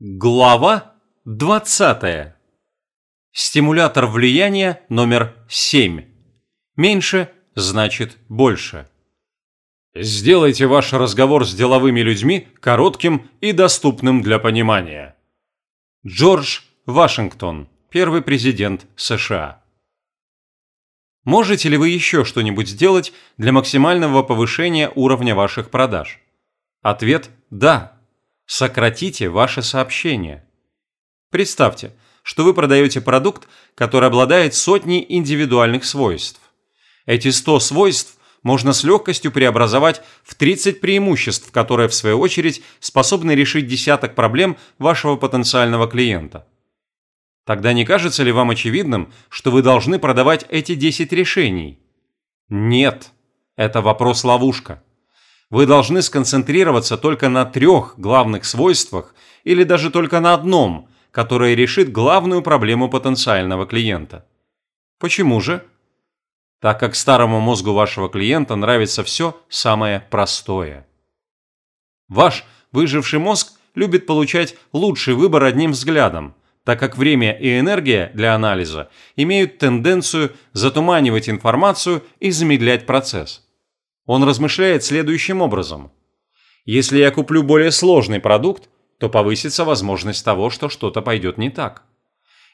Глава 20. Стимулятор влияния номер 7. Меньше значит больше. Сделайте ваш разговор с деловыми людьми коротким и доступным для понимания. Джордж Вашингтон, первый президент США. Можете ли вы еще что-нибудь сделать для максимального повышения уровня ваших продаж? Ответ – да. Сократите ваше сообщение. Представьте, что вы продаете продукт, который обладает сотней индивидуальных свойств. Эти 100 свойств можно с легкостью преобразовать в 30 преимуществ, которые в свою очередь способны решить десяток проблем вашего потенциального клиента. Тогда не кажется ли вам очевидным, что вы должны продавать эти 10 решений? Нет, это вопрос-ловушка вы должны сконцентрироваться только на трех главных свойствах или даже только на одном, которое решит главную проблему потенциального клиента. Почему же? Так как старому мозгу вашего клиента нравится все самое простое. Ваш выживший мозг любит получать лучший выбор одним взглядом, так как время и энергия для анализа имеют тенденцию затуманивать информацию и замедлять процесс. Он размышляет следующим образом. Если я куплю более сложный продукт, то повысится возможность того, что что-то пойдет не так.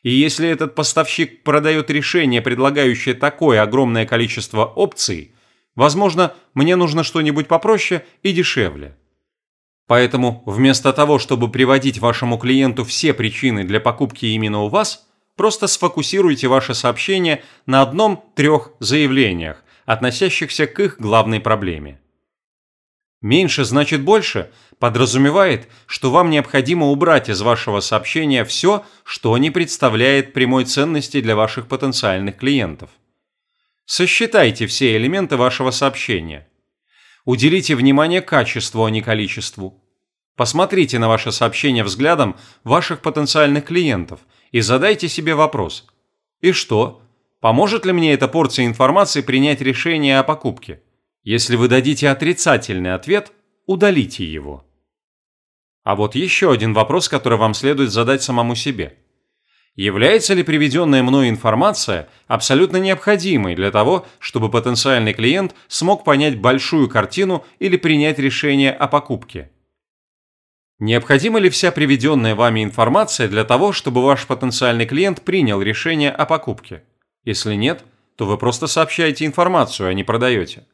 И если этот поставщик продает решение, предлагающее такое огромное количество опций, возможно, мне нужно что-нибудь попроще и дешевле. Поэтому вместо того, чтобы приводить вашему клиенту все причины для покупки именно у вас, просто сфокусируйте ваше сообщение на одном-трех заявлениях, относящихся к их главной проблеме. Меньше значит больше подразумевает, что вам необходимо убрать из вашего сообщения все, что не представляет прямой ценности для ваших потенциальных клиентов. Сосчитайте все элементы вашего сообщения. Уделите внимание качеству, а не количеству. Посмотрите на ваше сообщение взглядом ваших потенциальных клиентов и задайте себе вопрос. И что? Поможет ли мне эта порция информации принять решение о покупке? Если вы дадите отрицательный ответ, удалите его. А вот еще один вопрос, который вам следует задать самому себе. Является ли приведенная мной информация абсолютно необходимой для того, чтобы потенциальный клиент смог понять большую картину или принять решение о покупке? Необходима ли вся приведенная вами информация для того, чтобы ваш потенциальный клиент принял решение о покупке? Если нет, то вы просто сообщаете информацию, а не продаете.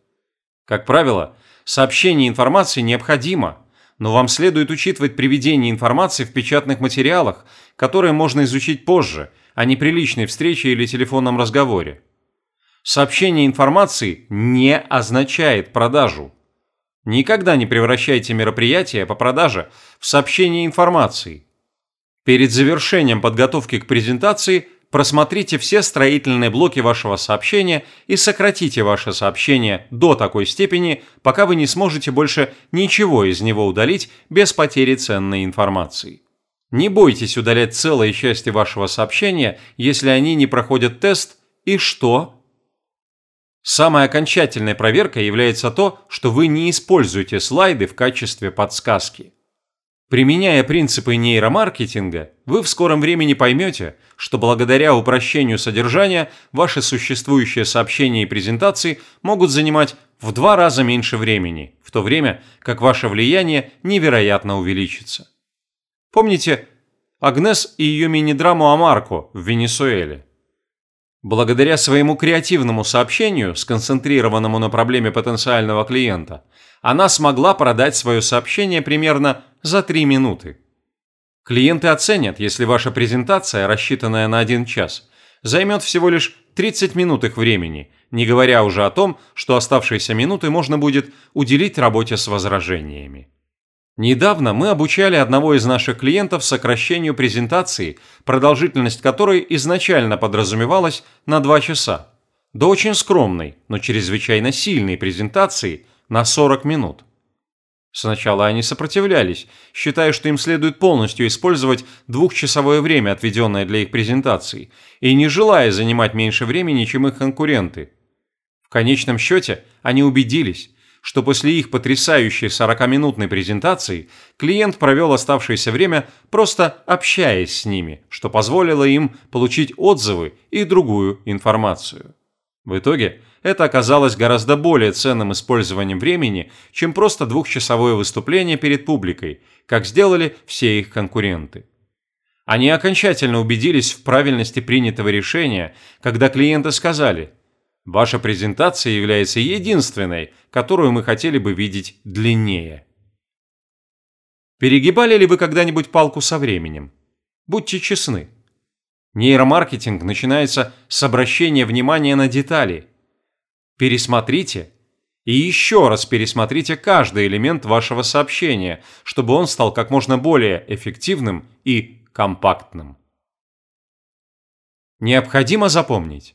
Как правило, сообщение информации необходимо, но вам следует учитывать приведение информации в печатных материалах, которые можно изучить позже, а не при личной встрече или телефонном разговоре. Сообщение информации не означает продажу. Никогда не превращайте мероприятие по продаже в сообщение информации. Перед завершением подготовки к презентации – просмотрите все строительные блоки вашего сообщения и сократите ваше сообщение до такой степени, пока вы не сможете больше ничего из него удалить без потери ценной информации. Не бойтесь удалять целые части вашего сообщения, если они не проходят тест «И что?». Самой окончательной проверкой является то, что вы не используете слайды в качестве подсказки. Применяя принципы нейромаркетинга, вы в скором времени поймете, что благодаря упрощению содержания ваши существующие сообщения и презентации могут занимать в два раза меньше времени, в то время как ваше влияние невероятно увеличится. Помните Агнес и ее мини-драму о Марко в Венесуэле? Благодаря своему креативному сообщению, сконцентрированному на проблеме потенциального клиента, она смогла продать свое сообщение примерно за 3 минуты. Клиенты оценят, если ваша презентация, рассчитанная на 1 час, займет всего лишь 30 минут их времени, не говоря уже о том, что оставшиеся минуты можно будет уделить работе с возражениями. Недавно мы обучали одного из наших клиентов сокращению презентации, продолжительность которой изначально подразумевалась на 2 часа, до очень скромной, но чрезвычайно сильной презентации на 40 минут. Сначала они сопротивлялись, считая, что им следует полностью использовать двухчасовое время, отведенное для их презентаций, и не желая занимать меньше времени, чем их конкуренты. В конечном счете они убедились, что после их потрясающей 40-минутной презентации клиент провел оставшееся время просто общаясь с ними, что позволило им получить отзывы и другую информацию. В итоге это оказалось гораздо более ценным использованием времени, чем просто двухчасовое выступление перед публикой, как сделали все их конкуренты. Они окончательно убедились в правильности принятого решения, когда клиенты сказали «Ваша презентация является единственной, которую мы хотели бы видеть длиннее». Перегибали ли вы когда-нибудь палку со временем? Будьте честны. Нейромаркетинг начинается с обращения внимания на детали. Пересмотрите и еще раз пересмотрите каждый элемент вашего сообщения, чтобы он стал как можно более эффективным и компактным. Необходимо запомнить.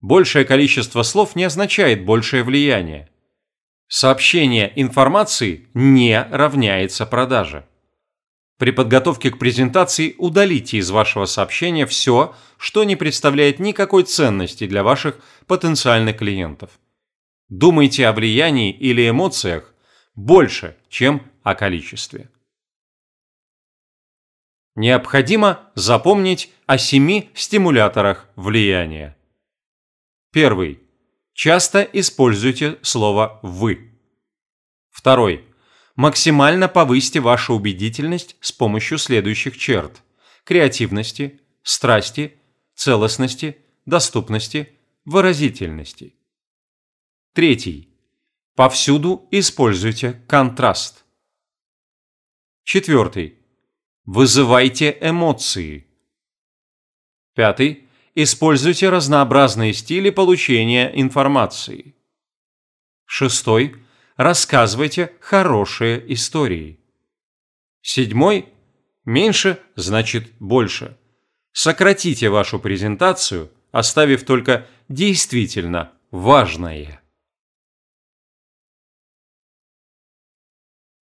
Большее количество слов не означает большее влияние. Сообщение информации не равняется продаже. При подготовке к презентации удалите из вашего сообщения все, что не представляет никакой ценности для ваших потенциальных клиентов. Думайте о влиянии или эмоциях больше, чем о количестве. Необходимо запомнить о семи стимуляторах влияния. Первый. Часто используйте слово «вы». Второй максимально повысьте вашу убедительность с помощью следующих черт – креативности, страсти, целостности, доступности, выразительности. Третий. Повсюду используйте контраст. Четвертый. Вызывайте эмоции. Пятый. Используйте разнообразные стили получения информации. Шестой рассказывайте хорошие истории. Седьмой – меньше значит больше. Сократите вашу презентацию, оставив только действительно важное.